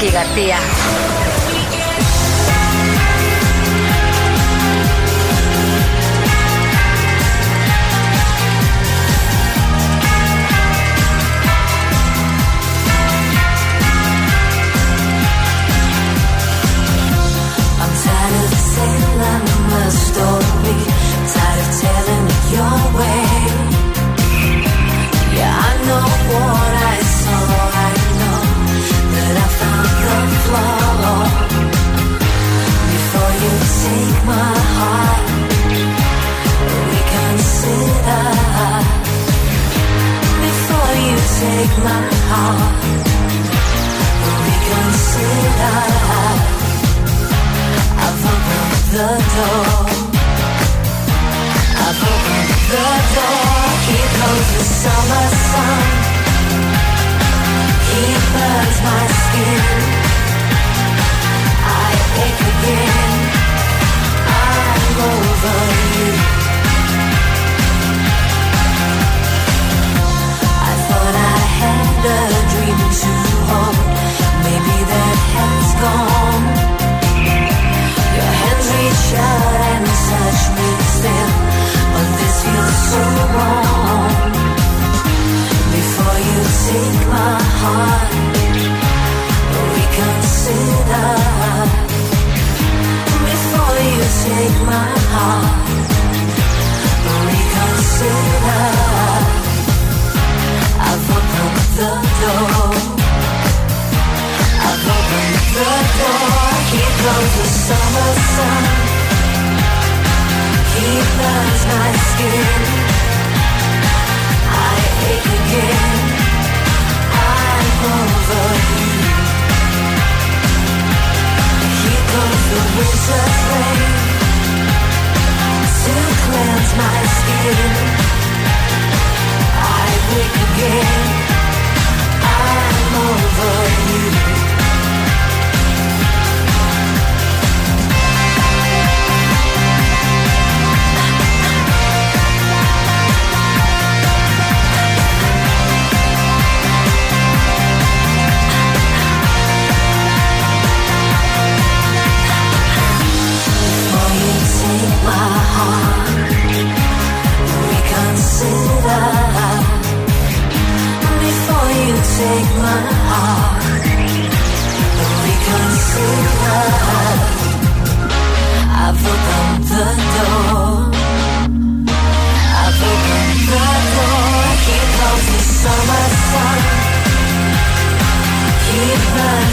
Iñaki García.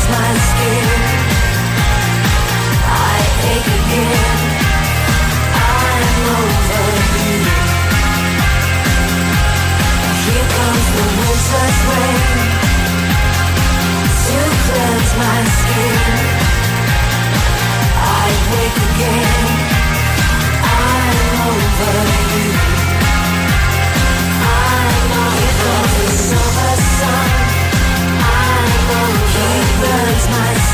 My skin. I ache again. I'm over you. Here comes the winter's rain to cleanse my skin. I wake again.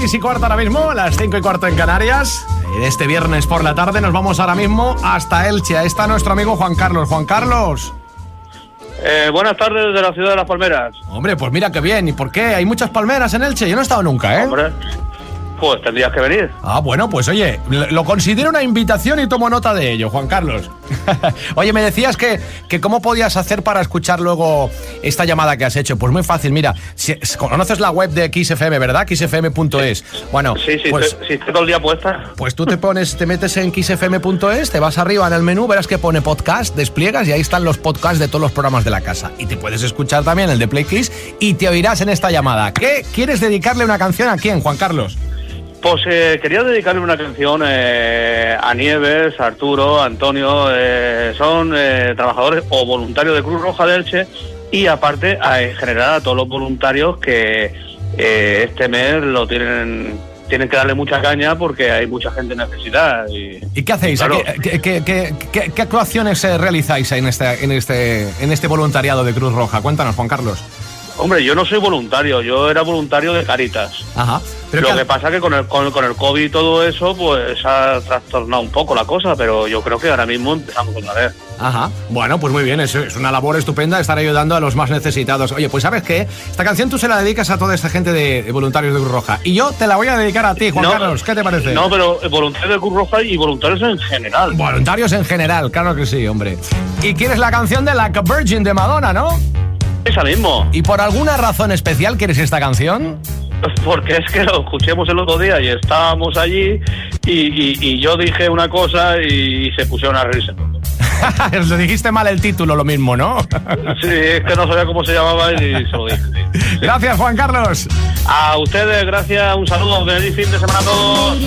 6 y cuarto ahora mismo, las 5 y cuarto en Canarias. Este viernes por la tarde nos vamos ahora mismo hasta Elche. Ahí está nuestro amigo Juan Carlos. Juan Carlos. Eh, buenas tardes desde la ciudad de Las Palmeras. Hombre, pues mira qué bien. ¿Y por qué? Hay muchas palmeras en Elche. Yo no he estado nunca, ¿eh? Hombre. Pues tendrías que venir. Ah, bueno, pues oye, lo considero una invitación y tomo nota de ello, Juan Carlos. oye, me decías que, que cómo podías hacer para escuchar luego esta llamada que has hecho. Pues muy fácil, mira, si, conoces la web de XFM, ¿verdad? XFM.es. Bueno, Sí, sí, pues, estoy todo el día puesta. pues tú te pones, te metes en xfm.es, te vas arriba en el menú, verás que pone podcast, despliegas y ahí están los podcasts de todos los programas de la casa. Y te puedes escuchar también el de Play Kiss y te oirás en esta llamada. ¿Qué quieres dedicarle una canción a quién, Juan Carlos? Pues eh, quería dedicarle una canción eh, a Nieves, a Arturo, a Antonio. eh, son eh, trabajadores o voluntarios de Cruz Roja de Elche y aparte a, en general a todos los voluntarios que eh, este mes lo tienen tienen que darle mucha caña porque hay mucha gente en necesidad. Y, ¿Y qué hacéis? Claro. ¿Qué, qué- qué- qué- qué actuaciones eh, realizáis en este, en, este, en este voluntariado de Cruz Roja? Cuéntanos, Juan Carlos. Hombre, yo no soy voluntario, yo era voluntario de Caritas. Ajá. Pero lo ¿qué- que pasa que con el, con, con el COVID y todo eso, pues ha trastornado un poco la cosa, pero yo creo que ahora mismo empezamos otra vez. Ajá. Bueno, pues muy bien, es, es una labor estupenda estar ayudando a los más necesitados. Oye, pues ¿sabes qué? Esta canción tú se la dedicas a toda esta gente de, de voluntarios de Cruz Roja. Y yo te la voy a dedicar a ti, Juan No, Carlos. ¿Qué te parece? No, pero eh, voluntarios de Cruz Roja y voluntarios en general. Voluntarios en general, claro que sí, hombre. Y quieres la canción de Like a Virgin de Madonna, ¿no? Esa mismo. ¿Y por alguna razón especial quieres esta canción? Porque es que lo escuchemos el otro día y estábamos allí y, y- y yo dije una cosa y se pusieron a reírse. Lo dijiste mal el título, lo mismo, ¿no? Sí, es que no sabía cómo se llamaba y se lo dije. sí. Gracias, Juan Carlos. A ustedes, gracias, un saludo, feliz fin de semana a todos.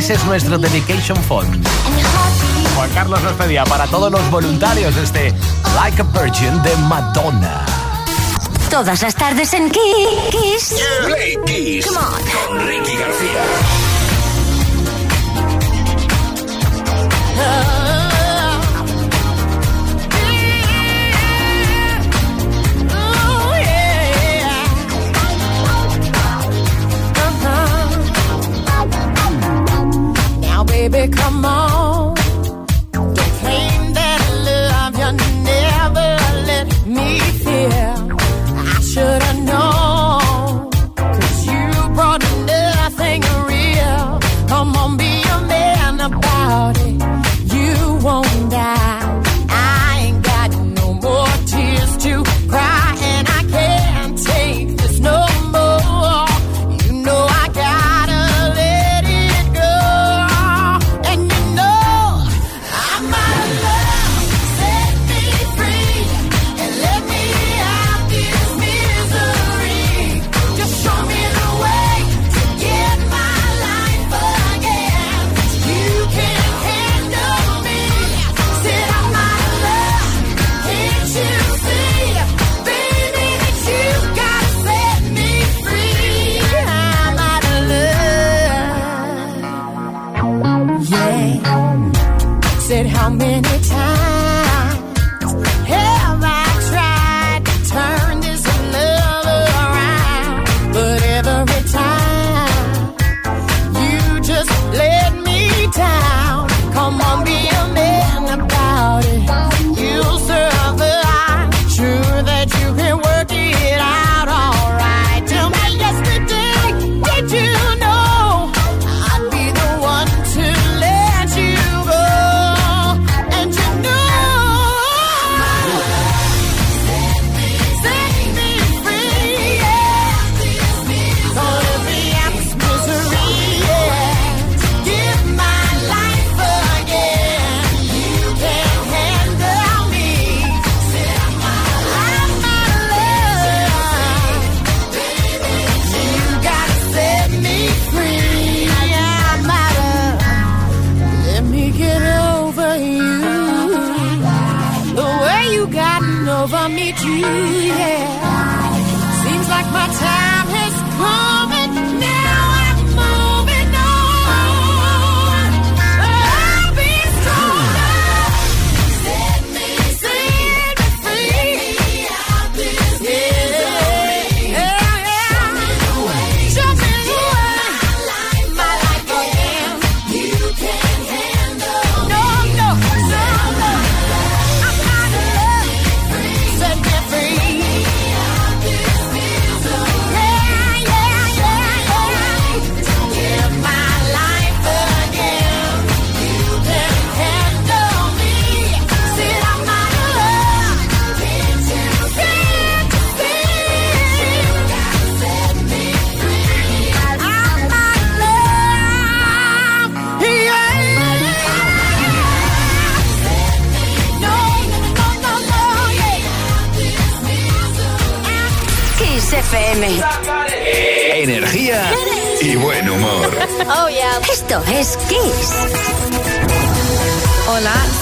Ese es nuestro Dedication Folk. Juan Carlos nos pedía para todos los voluntarios este Like a Virgin de Madonna. Todas las tardes en Kiss. Yeah. Play Kiss. Come on. Con Ricky García.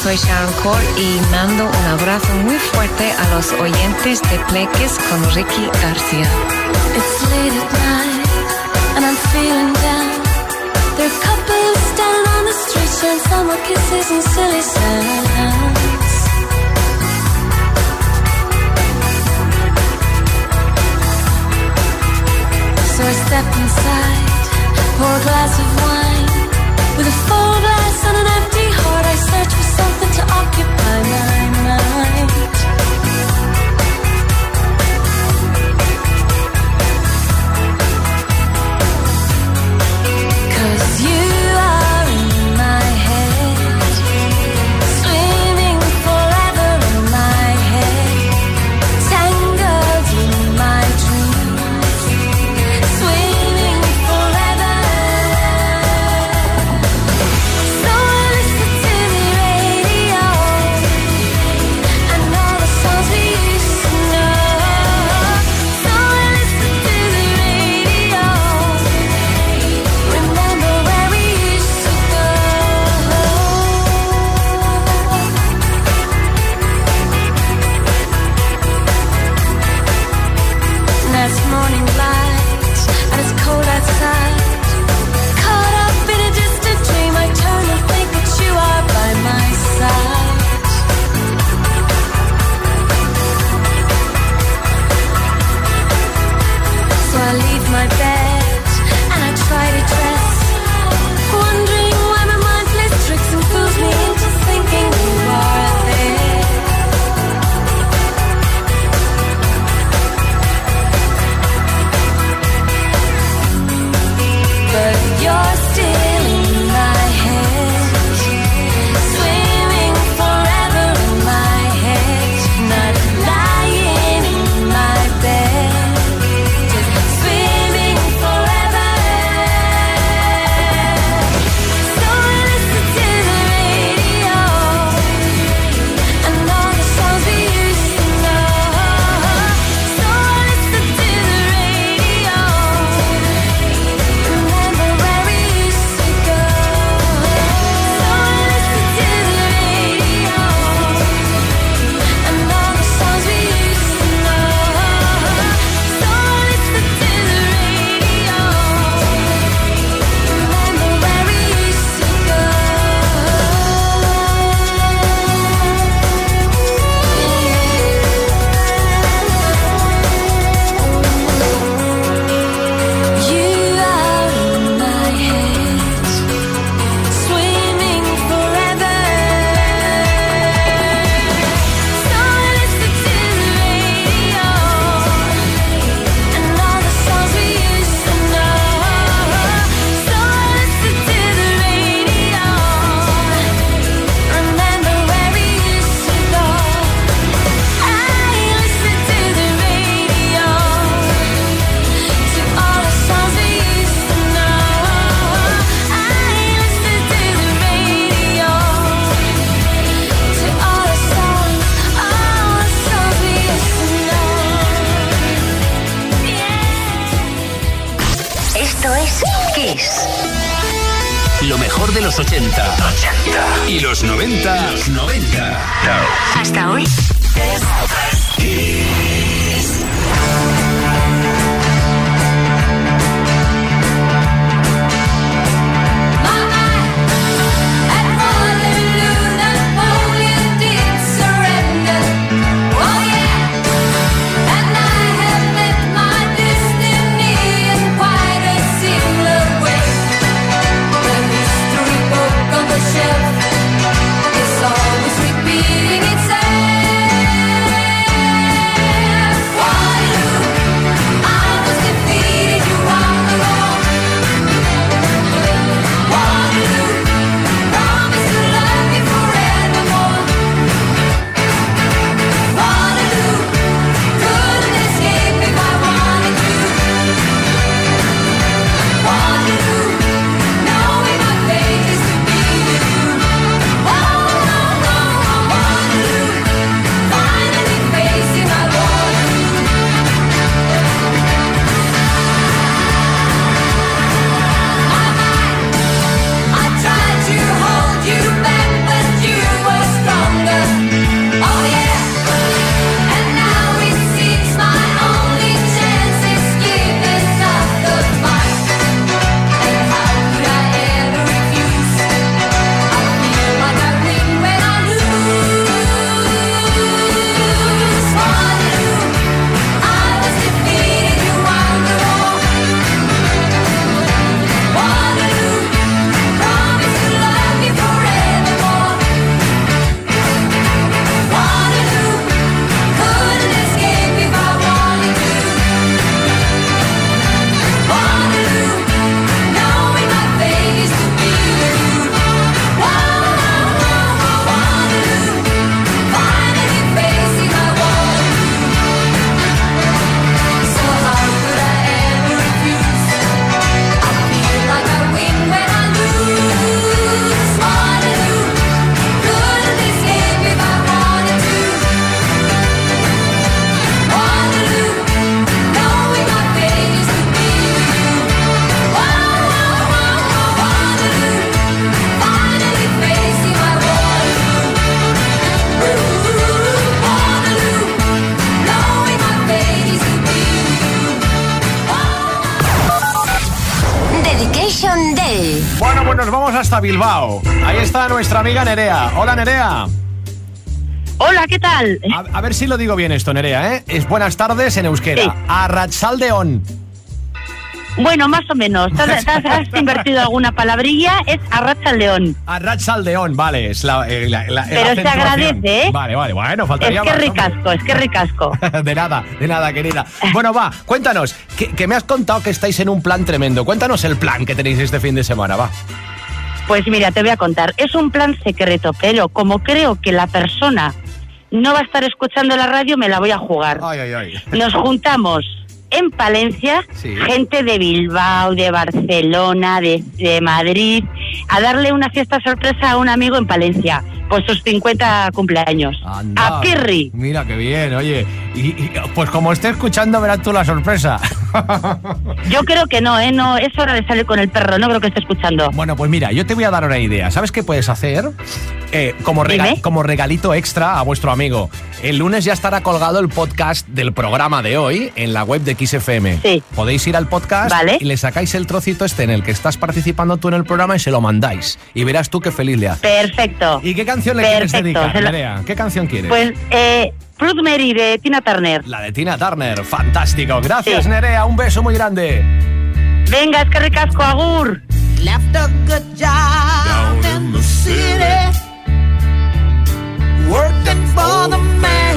soy Sharon Cole y mando un abrazo muy fuerte a los oyentes de Pleques con Ricky García. It's late at night and I'm feeling down. There are couples down on the street sharing someone kisses and silly sounds. So I step inside, pour a glass of wine with a full glass and an empty heart. I search for something to occupy my mind. Cause you hasta Bilbao. Ahí está nuestra amiga Nerea. Hola, Nerea. Hola, ¿qué tal? A, a ver si lo digo bien esto, Nerea, ¿eh? Es buenas tardes en euskera. Sí. Arratsaldeon. Bueno, más o menos. ¿Te has, invertido alguna palabrilla? Es arracha el león. Arratsaldeon, vale. Es la, eh, la- la- la Pero se agradece, ¿eh? Vale, vale, bueno, Es faltaría que más, hombre. ricasco, es que ricasco. De nada, de nada, querida. Bueno, va, cuéntanos, que, que me has contado que estáis en un plan tremendo. Cuéntanos el plan que tenéis este fin de semana, va. Pues mira, te voy a contar. Es un plan secreto, pero como creo que la persona no va a estar escuchando la radio, me la voy a jugar. Ay, ay, ay. Nos juntamos en Palencia, Sí. gente de Bilbao, de Barcelona, de, de Madrid, a darle una fiesta sorpresa a un amigo en Palencia, por sus 50 cumpleaños. Anda. A Pirri. Mira qué bien, oye. Y, y, pues como esté escuchando, verás tú la sorpresa. Yo creo que no, ¿eh? No, es hora de salir con el perro, no creo que esté escuchando. Bueno, pues mira, yo te voy a dar una idea. ¿Sabes qué puedes hacer? Eh, como, rega- Dime. como regalito extra a vuestro amigo. El lunes ya estará colgado el podcast del programa de hoy en la web de XFM. Sí. Podéis ir al podcast Vale. y le sacáis el trocito este en el que estás participando tú en el programa y se lo mandáis. Y verás tú qué feliz le hace. Perfecto. ¿Y qué canción le quieres dedicar, lo- Nerea? ¿Qué canción quieres? Pues, eh, Blood Mary de Tina Turner. La de Tina Turner. Fantástico. Gracias, Sí. Nerea. Un beso muy grande. Venga, es que ricasco, agur. Left a good job in the city, working for the man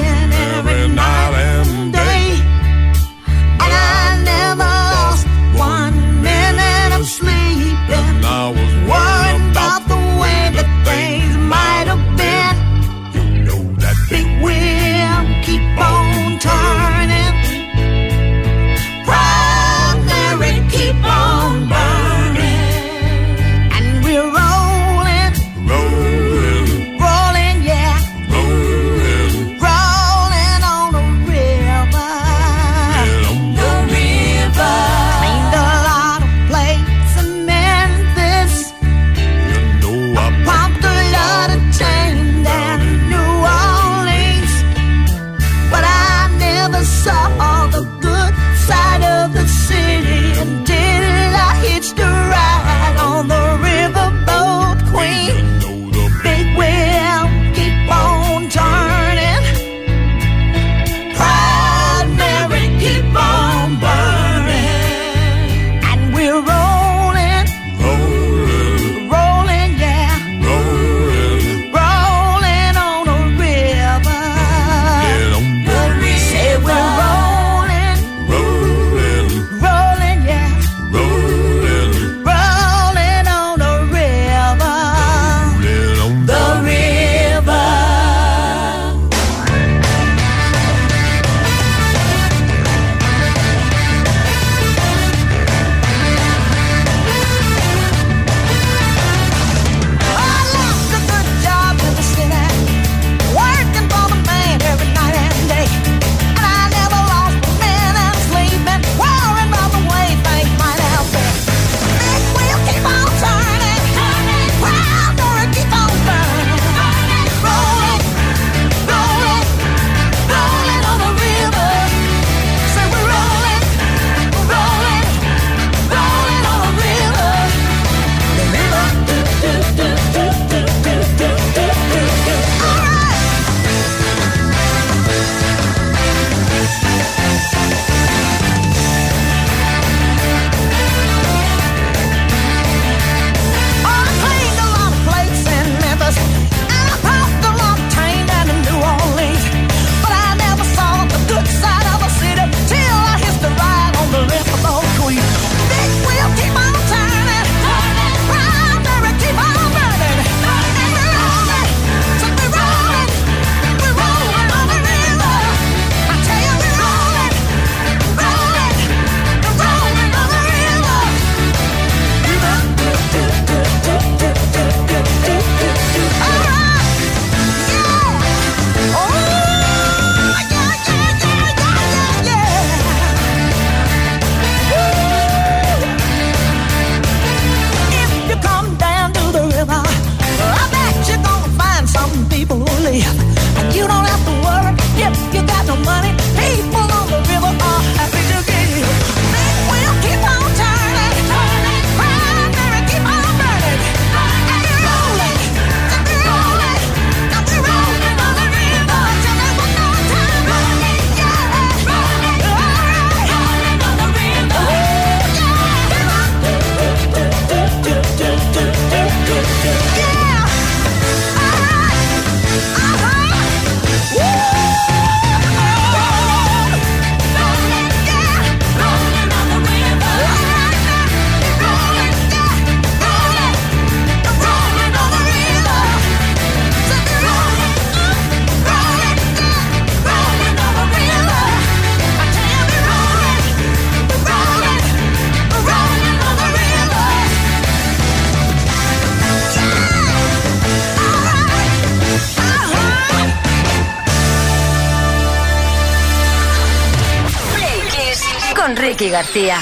García.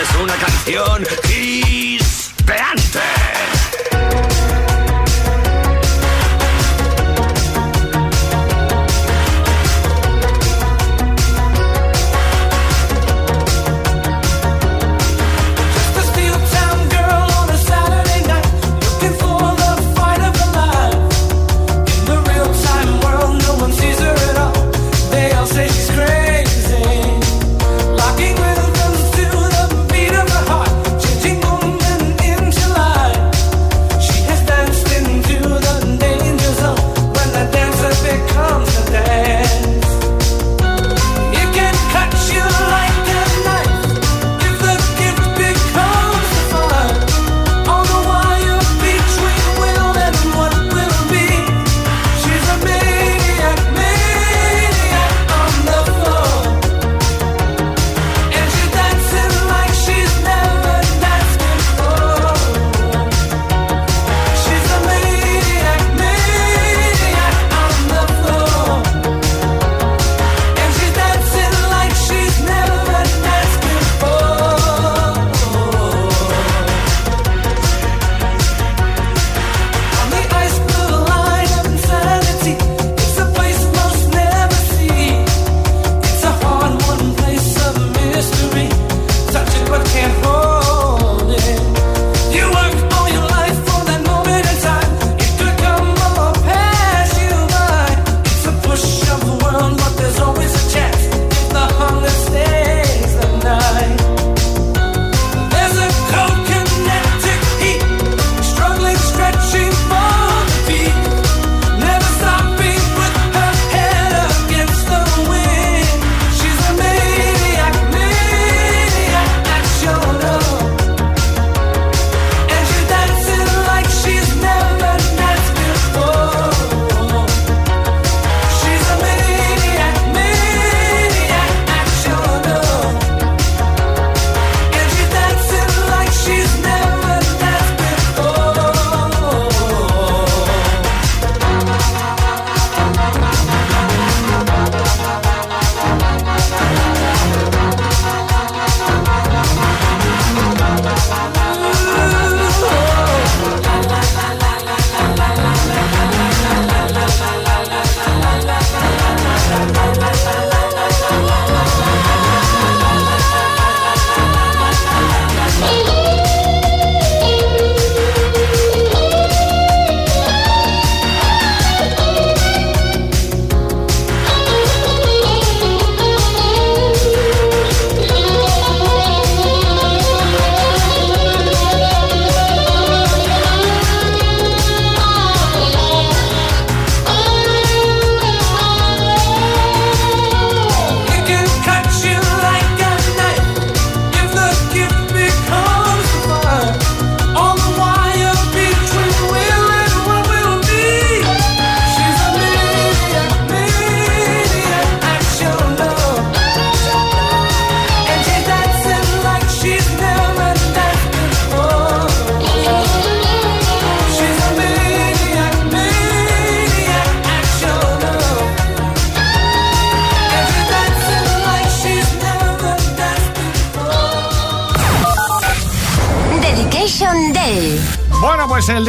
Es una canción hispeante.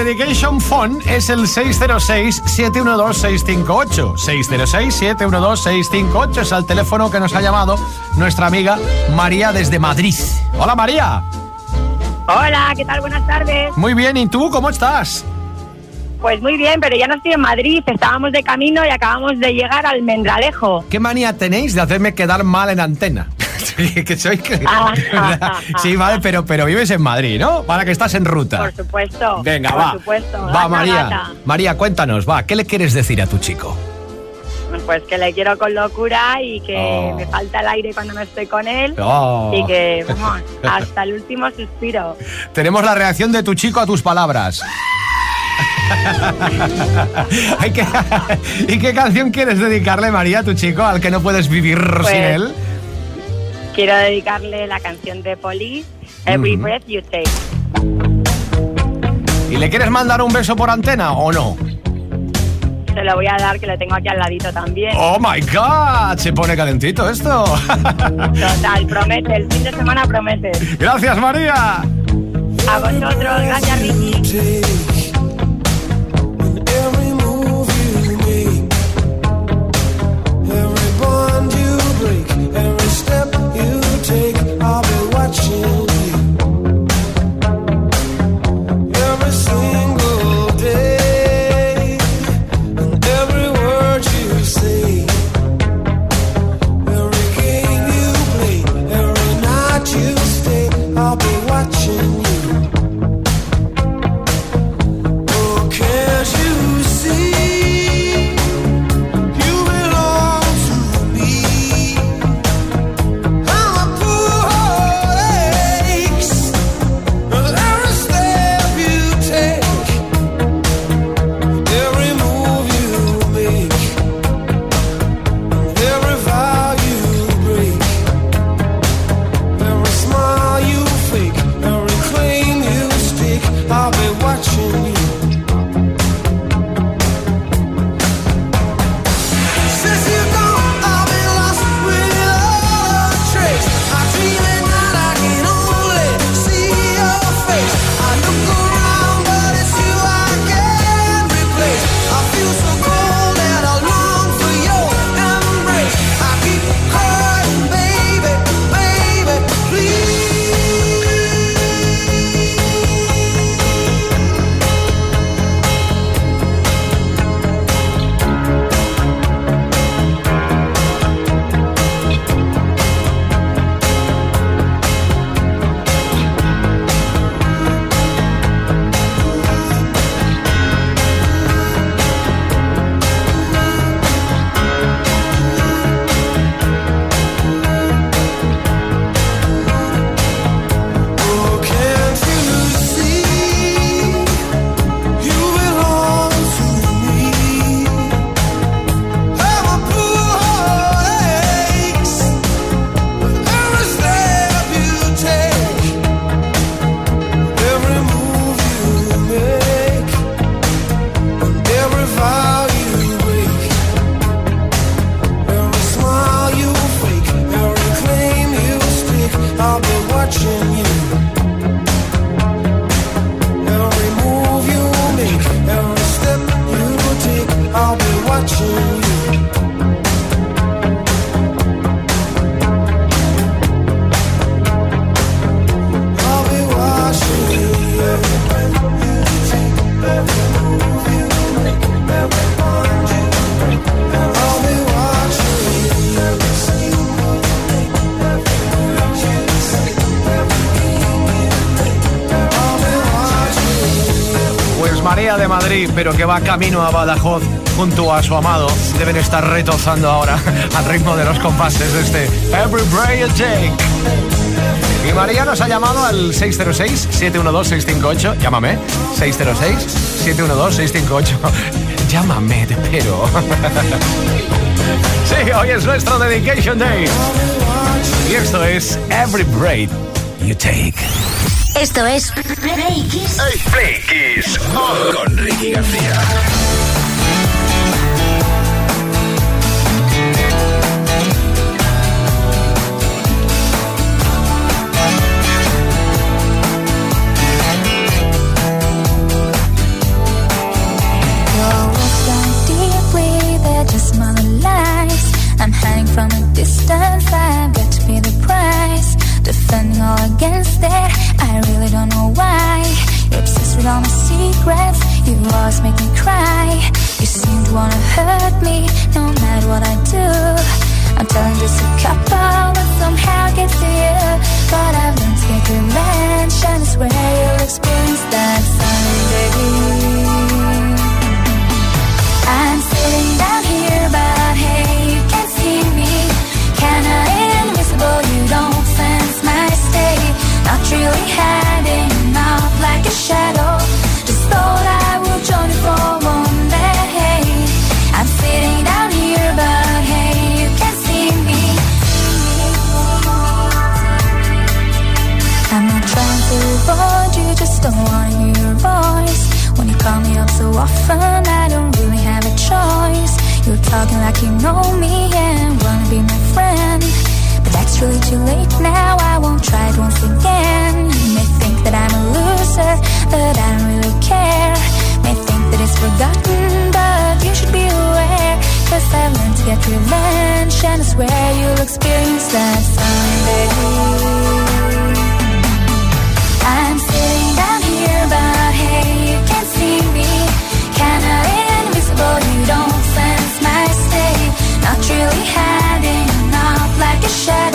Dedication Phone es el 606-712-658. 606-712-658 es el teléfono que nos ha llamado nuestra amiga María desde Madrid. Hola María. Hola, ¿qué tal? Buenas tardes. Muy bien, ¿y tú cómo estás? Pues muy bien, pero ya no estoy en Madrid, estábamos de camino y acabamos de llegar al Mendralejo. ¿Qué manía tenéis de hacerme quedar mal en antena? que soy que... Ah, sí, vale, pero, pero vives en Madrid, ¿no? Para que estás en ruta. Por supuesto. Venga, por va. supuesto. Va, Gata, María. gata. María, cuéntanos, va. ¿Qué le quieres decir a tu chico? Pues que le quiero con locura y que Oh. me falta el aire cuando no estoy con él. Oh. Y que, vamos, hasta el último suspiro. Tenemos la reacción de tu chico a tus palabras. Ay, ¿qué- ¿Y qué canción quieres dedicarle, María, a tu chico, al que no puedes vivir Pues, sin él? Quiero dedicarle la canción de Police, Every. Breath You Take. ¿Y le quieres mandar un beso por antena o no? Se lo voy a dar, que lo tengo aquí al ladito también. ¡Oh, my God! Se pone calentito esto. Total, promete, el fin de semana promete. Gracias, María. A vosotros, gracias Ricky. Watching pero que va camino a Badajoz junto a su amado. Deben estar retozando ahora al ritmo de los compases de este Every Breath Take. Y María nos ha llamado al 606-712-658. Llámame. 606-712-658. Llámame, te espero. sí, hoy es nuestro Dedication Day. Y esto es Every Breath You Take. Esto es Play Kiss. Play con Ricky García. I'm hiding from a distant. Defending all against Don't know why. You're obsessed with all my secrets. You always make me cry. You seem to wanna hurt me, no matter what I do. I'm telling just a couple, but somehow gets to you. But I've learned to get revenge, and I swear you'll experience that someday. I'm sitting down Not really hiding out like a shadow. Just thought I would join you for one day. I'm sitting down here, but hey, you can't see me. I'm not trying to avoid you, just don't wanna hear your voice. When you call me up so often, I don't really have a choice. You're talking like you know me and wanna be my friend. Really too late now, I won't try it once again. You may think that I'm a loser, but I don't really care. May think that it's forgotten, but you should be aware. Cause I've learned to get revenge, and I swear you'll experience that someday. I'm sitting down here, but hey, you can't see me. Kinda invisible, you don't sense my state. Not really hiding out like a shadow.